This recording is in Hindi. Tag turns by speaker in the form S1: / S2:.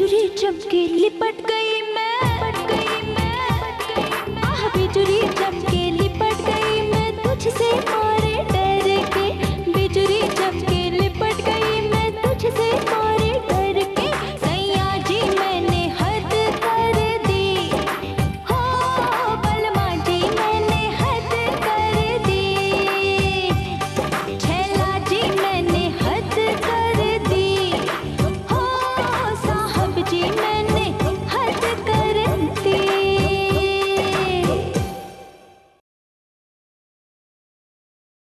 S1: के लिपट गई मैं लिपट गई मैं। आह बिजुरी चमके लिपट गई मैं। तुझसे